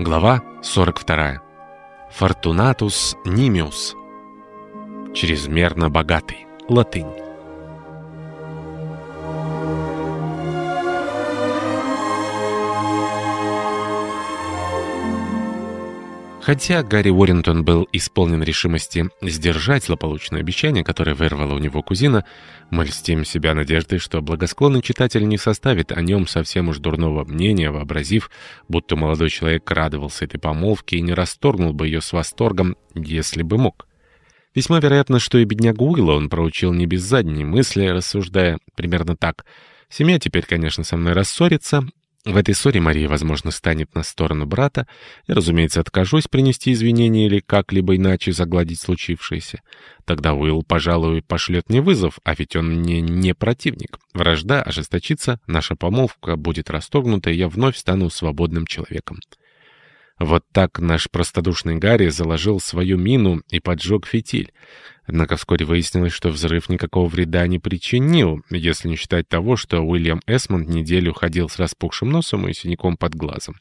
Глава 42. Фортунатус Нимиус. Чрезмерно богатый. Латынь. Хотя Гарри Уоррингтон был исполнен решимости сдержать злополучное обещание, которое вырвало у него кузина, мы льстим себя надеждой, что благосклонный читатель не составит о нем совсем уж дурного мнения, вообразив, будто молодой человек радовался этой помолвке и не расторгнул бы ее с восторгом, если бы мог. Весьма вероятно, что и беднягу Уилла он проучил не без задней мысли, рассуждая примерно так. Семья теперь, конечно, со мной рассорится, в этой ссоре Мария, возможно, станет на сторону брата. Я, разумеется, откажусь принести извинения или как-либо иначе загладить случившееся. Тогда Уилл, пожалуй, пошлет мне вызов, а ведь он мне не противник. Вражда ожесточится, наша помолвка будет расторгнута, и я вновь стану свободным человеком. Вот так наш простодушный Гарри заложил свою мину и поджег фитиль. Однако вскоре выяснилось, что взрыв никакого вреда не причинил, если не считать того, что Уильям Эсмонд неделю ходил с распухшим носом и синяком под глазом.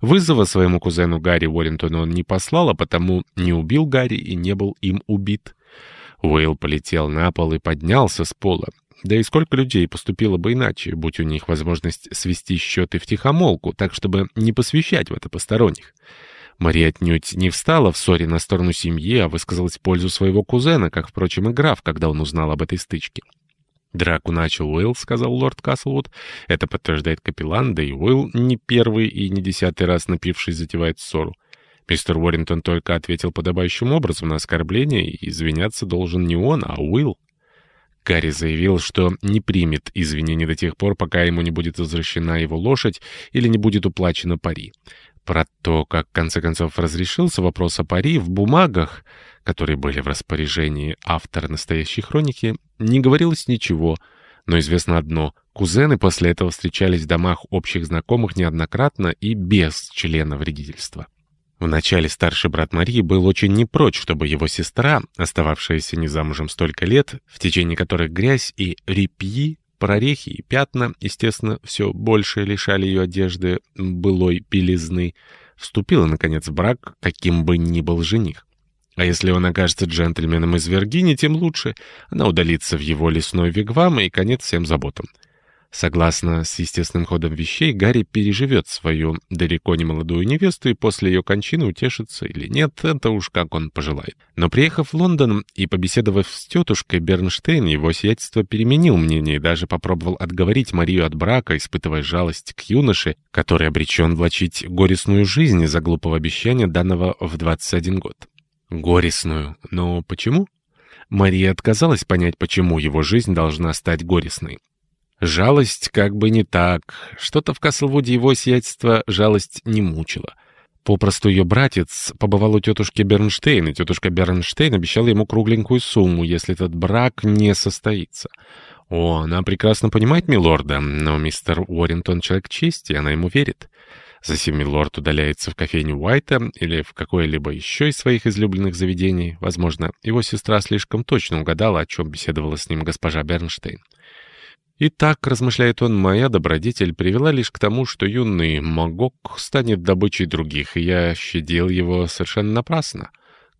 Вызова своему кузену Гарри Уоррентону он не послал, а потому не убил Гарри и не был им убит. Уилл полетел на пол и поднялся с пола. Да и сколько людей поступило бы иначе, будь у них возможность свести счеты в тихомолку, так чтобы не посвящать в это посторонних. Мария отнюдь не встала в ссоре на сторону семьи, а высказалась в пользу своего кузена, как, впрочем, и граф, когда он узнал об этой стычке. «Драку начал Уилл», — сказал лорд Каслвуд. «Это подтверждает капеллан, да и Уилл не первый и не десятый раз, напившись, затевает ссору. Мистер Уоррингтон только ответил подобающим образом на оскорбление, и извиняться должен не он, а Уилл. Гарри заявил, что не примет извинений до тех пор, пока ему не будет возвращена его лошадь или не будет уплачено пари. Про то, как в конце концов разрешился вопрос о пари в бумагах, которые были в распоряжении автора настоящей хроники, не говорилось ничего, но известно одно — кузены после этого встречались в домах общих знакомых неоднократно и без члена вредительства. Вначале старший брат Марии был очень не прочь, чтобы его сестра, остававшаяся не замужем столько лет, в течение которых грязь и репьи, прорехи и пятна, естественно, все больше лишали ее одежды былой белизны, вступила, наконец, в брак, каким бы ни был жених. А если он окажется джентльменом из Виргинии, тем лучше. Она удалится в его лесной вигвам, и конец всем заботам. Согласно с естественным ходом вещей, Гарри переживет свою далеко не молодую невесту и после ее кончины утешится или нет, это уж как он пожелает. Но приехав в Лондон и побеседовав с тетушкой Бернштейн, его сиятельство переменил мнение и даже попробовал отговорить Марию от брака, испытывая жалость к юноше, который обречен влачить горестную жизнь из-за глупого обещания, данного в 21 год. Горестную. Но почему? Мария отказалась понять, почему его жизнь должна стать горестной. Жалость как бы не так. Что-то в Каслвуде его сиятельство жалость не мучила. Попросту ее братец побывал у тетушки Бернштейн, и тетушка Бернштейн обещала ему кругленькую сумму, если этот брак не состоится. О, она прекрасно понимает милорда, но мистер Уоррингтон человек чести, она ему верит. Затем милорд удаляется в кофейню Уайта или в какое-либо еще из своих излюбленных заведений. Возможно, его сестра слишком точно угадала, о чем беседовала с ним госпожа Бернштейн. И так, размышляет он, моя добродетель привела лишь к тому, что юный Магок станет добычей других, и я щадил его совершенно напрасно.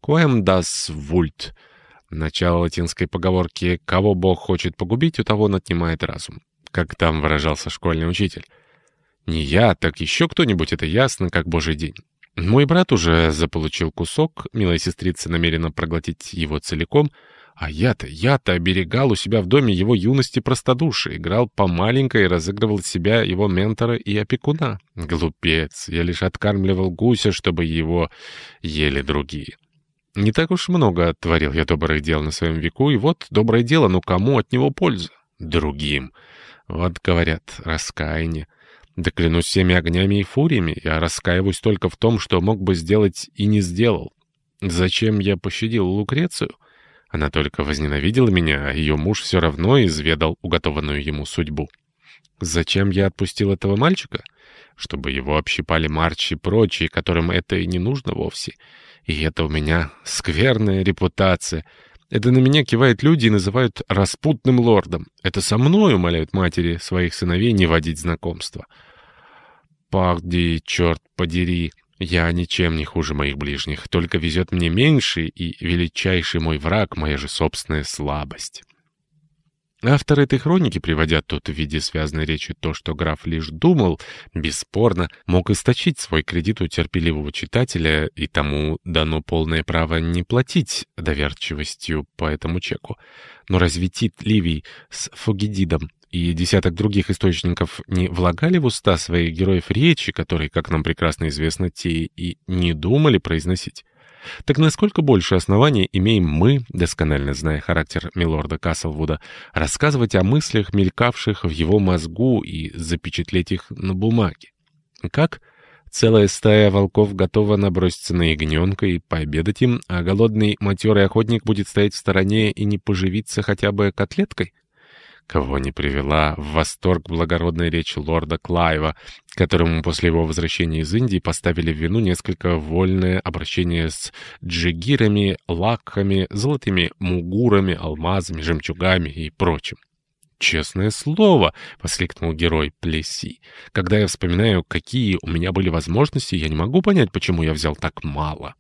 «Quem das vult» — начало латинской поговорки «Кого Бог хочет погубить, у того он отнимает разум», как там выражался школьный учитель. Не я, так еще кто-нибудь, это ясно, как божий день. Мой брат уже заполучил кусок, милая сестрица намерена проглотить его целиком — а я-то, я-то оберегал у себя в доме его юности простодушие, играл по маленькой и разыгрывал себя его ментора и опекуна. Глупец, я лишь откармливал гуся, чтобы его ели другие. Не так уж много творил я добрых дел на своем веку, и вот доброе дело, но кому от него польза? Другим. Вот говорят, раскаяние. Да клянусь всеми огнями и фуриями, я раскаиваюсь только в том, что мог бы сделать и не сделал. Зачем я пощадил Лукрецию? Она только возненавидела меня, а ее муж все равно изведал уготованную ему судьбу. Зачем я отпустил этого мальчика? Чтобы его общипали марчи и прочие, которым это и не нужно вовсе. И это у меня скверная репутация. Это на меня кивают люди и называют распутным лордом. Это со мной умоляют матери своих сыновей не водить знакомства. Пахди, черт подери! Я ничем не хуже моих ближних, только везет мне меньше, и величайший мой враг — моя же собственная слабость. Автор этой хроники, приводя тут в виде связанной речи то, что граф лишь думал, бесспорно, мог источить свой кредит у терпеливого читателя, и тому дано полное право не платить доверчивостью по этому чеку. Но разве Тит Ливий с Фугидидом и десяток других источников не влагали в уста своих героев речи, которые, как нам прекрасно известно, те и не думали произносить. Так насколько больше оснований имеем мы, досконально зная характер милорда Каслвуда, рассказывать о мыслях, мелькавших в его мозгу и запечатлеть их на бумаге? Как? Целая стая волков готова наброситься на ягненка и пообедать им, а голодный матерый охотник будет стоять в стороне и не поживиться хотя бы котлеткой? Кого не привела в восторг благородная речь лорда Клайва, которому после его возвращения из Индии поставили в вину несколько вольное обращение с джигирами, лакхами, золотыми мугурами, алмазами, жемчугами и прочим. «Честное слово!» — воскликнул герой Плеси. «Когда я вспоминаю, какие у меня были возможности, я не могу понять, почему я взял так мало».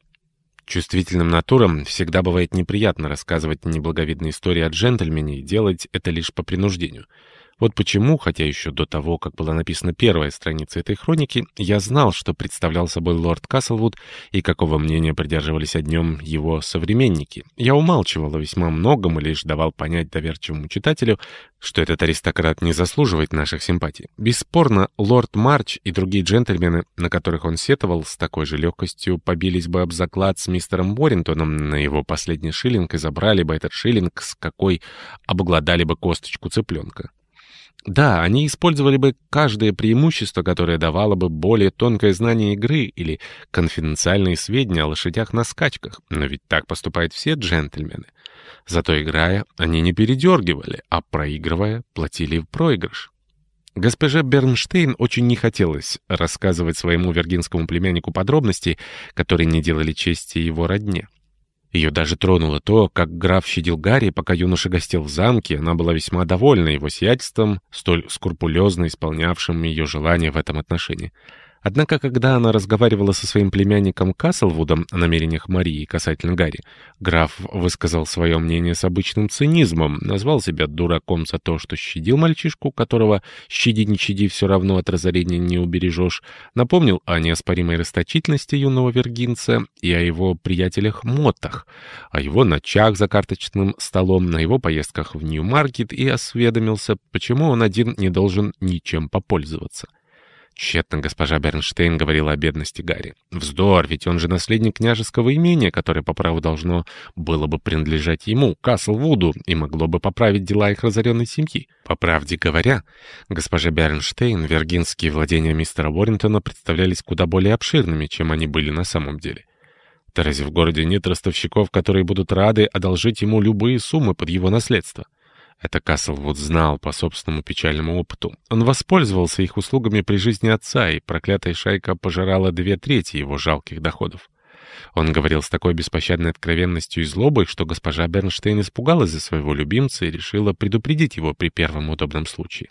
Чувствительным натурам всегда бывает неприятно рассказывать неблаговидные истории о джентльмене и делать это лишь по принуждению. Вот почему, хотя еще до того, как была написана первая страница этой хроники, я знал, что представлял собой лорд Каслвуд и какого мнения придерживались о нем его современники. Я умалчивал о весьма многом и лишь давал понять доверчивому читателю, что этот аристократ не заслуживает наших симпатий. Бесспорно, лорд Марч и другие джентльмены, на которых он сетовал, с такой же легкостью побились бы об заклад с мистером Уоррентоном на его последний шиллинг и забрали бы этот шиллинг, с какой обгладали бы косточку цыпленка. Да, они использовали бы каждое преимущество, которое давало бы более тонкое знание игры или конфиденциальные сведения о лошадях на скачках, но ведь так поступают все джентльмены. Зато играя, они не передергивали, а проигрывая, платили в проигрыш. Госпоже Бернштейн очень не хотелось рассказывать своему вергинскому племяннику подробности, которые не делали чести его родне. Ее даже тронуло то, как граф щадил Гарри, пока юноша гостил в замке. Она была весьма довольна его сиятельством, столь скрупулезно исполнявшим ее желания в этом отношении. Однако, когда она разговаривала со своим племянником Каслвудом о намерениях Марии касательно Гарри, граф высказал свое мнение с обычным цинизмом, назвал себя дураком за то, что щадил мальчишку, которого «щади не щади, все равно от разорения не убережешь», напомнил о неоспоримой расточительности юного вергинца и о его приятелях Моттах, о его ночах за карточным столом, на его поездках в Нью-Маркет и осведомился, почему он один не должен ничем попользоваться. Тщетно госпожа Бернштейн говорила о бедности Гарри. Вздор, ведь он же наследник княжеского имения, которое по праву должно было бы принадлежать ему, Каслвуду, и могло бы поправить дела их разоренной семьи. По правде говоря, госпожа Бернштейн, виргинские владения мистера Уоррентона представлялись куда более обширными, чем они были на самом деле. Да разве в городе нет ростовщиков, которые будут рады одолжить ему любые суммы под его наследство? Это Каслвуд знал по собственному печальному опыту. Он воспользовался их услугами при жизни отца, и проклятая шайка пожирала две трети его жалких доходов. Он говорил с такой беспощадной откровенностью и злобой, что госпожа Бернштейн испугалась за своего любимца и решила предупредить его при первом удобном случае.